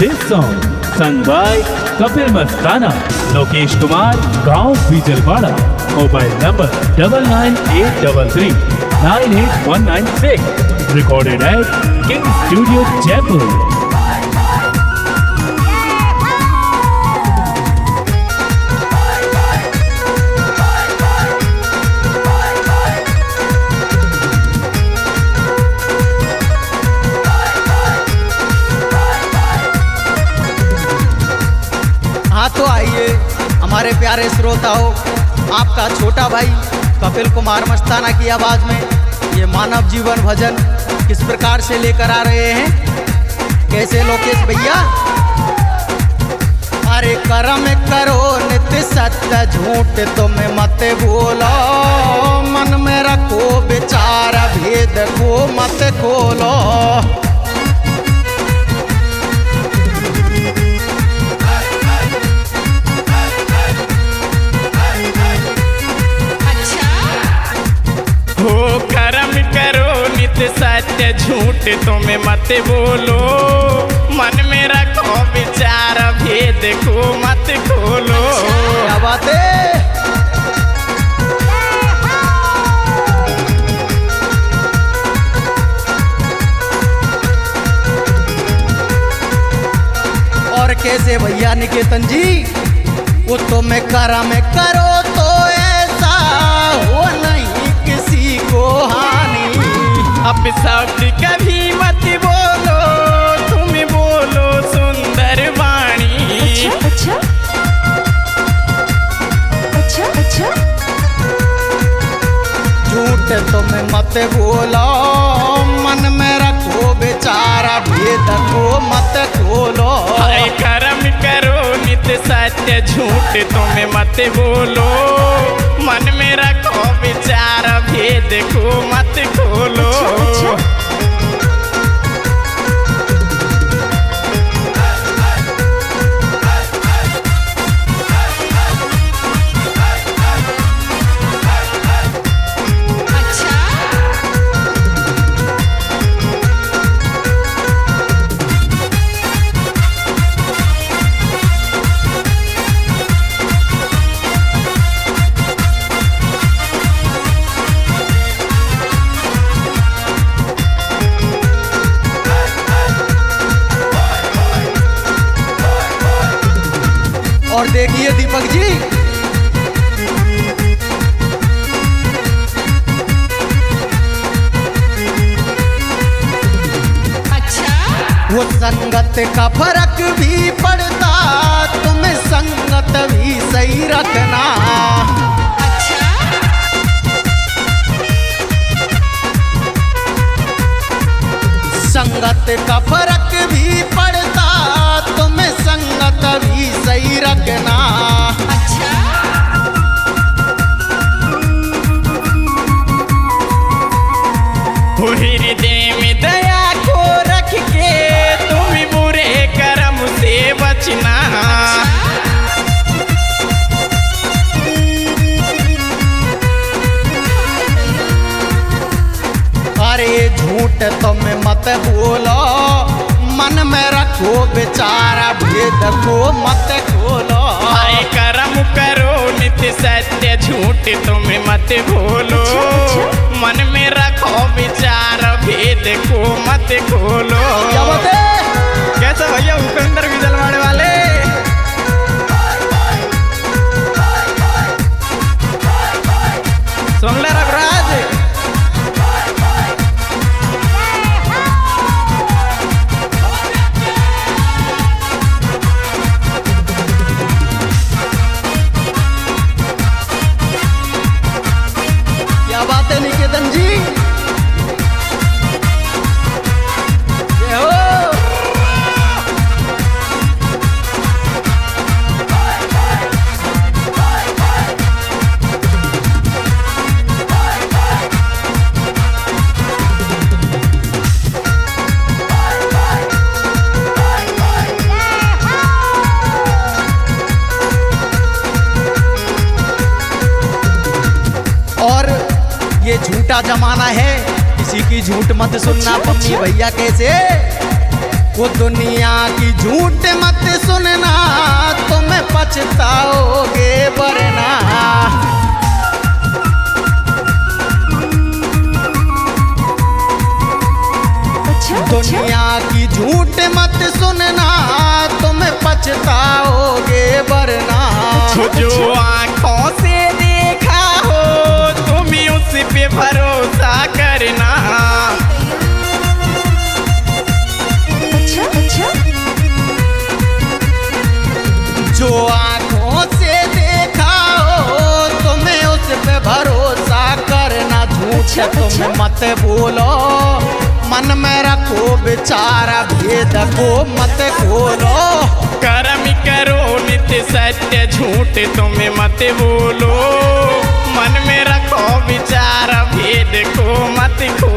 This song sung by Kapil Mastana, Lokesh Kumar, Gaon Bijalwada. Mobile number double nine eight double three nine eight one nine six. Recorded at King Studio Jaipur. प्यारे श्रोताओं, आपका छोटा भाई कपिल कुमार मस्ताना की आवाज़ में ये मानव जीवन भजन किस प्रकार से लेकर आ रहे हैं? कैसे लोकेश भैया? अरे कर्म करो नित्य सत्य झूठ तुम मत बोलो। मन में रखो विचार, भेद को मत खोलो। सत्य झूठ तुम्हें मत बोलो। मन में रखो विचार, भेद को मत खोलो। और कैसे भैया निकेतन जी? वो तो मैं करा, में करो अब शब्द कभी मत बोलो तुम बोलो सुंदर वाणी। अच्छा अच्छा। अच्छा अच्छा। झूठ तुम मत बोलो मन में रखो बेचारा भेद को मत खोलो। कर्म करो नित सत्य झूठ तुम्हें मत बोलो। मन में रखो को मत खोलो। अच्छा और देखिए दीपक जी। अच्छा। वो संगत का फ़र्क भी पड़ता तुम्हें संगत भी सही रखना। संगत का फ़र्क भी पड़ता भी सही रखना। हो हृदय में दया को रख के तुम बुरे कर्म से बचना। अरे झूठ तुम मत बोलो मन में रखो बेचारा भेद को मत खोलो। हाय करम करो नित्य सत्य झूठ तुम मत बोलो। मन में रखो विचार भेद को मत खोलो। झूठा जमाना है। किसी की झूठ मत सुनना अच्छा, पम्मी अच्छा। भैया कैसे? वो दुनिया की झूठ मत सुनना तुम्हें पछताओगे वरना। अच्छा अच्छा। दुनिया की झूठ मत सुनना तुम्हें पछताओगे वरना। जो आँखों से तुम पे भरोसा करना। अच्छा अच्छा। जो आँखों से देखा हो तुम्हें उस पे भरोसा करना। झूठ अच्छा, तुम अच्छा। मत बोलो। मन में रखो बेचारा भेद को मत खोलो। कर्म करो नित्य सत्य झूठ तुम्हें मत बोलो। मन में रखो विचार भेद को मत खोलो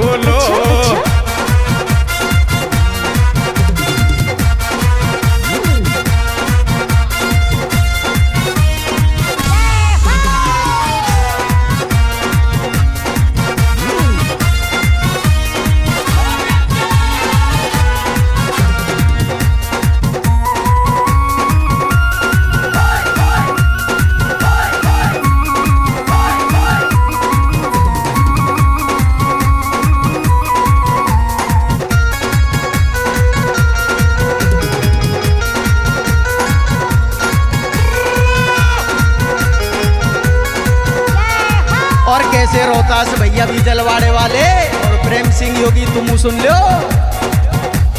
कैसे रोहतास भैया भी जलवाड़े वाले। और प्रेम सिंह योगी तुम सुन लो।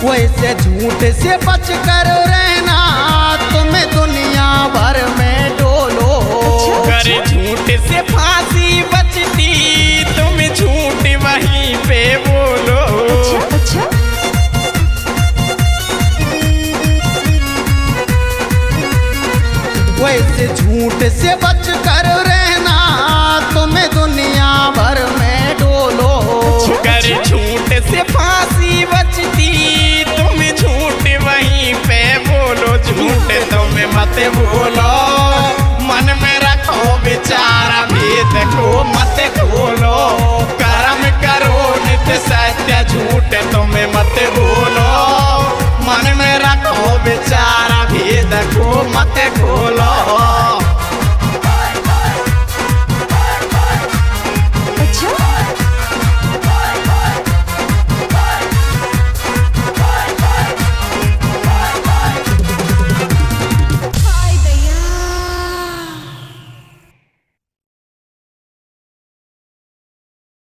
वैसे झूठ से बच कर रहना तुम्हें दुनिया भर में डोलो। कर झूठ से फांसी temos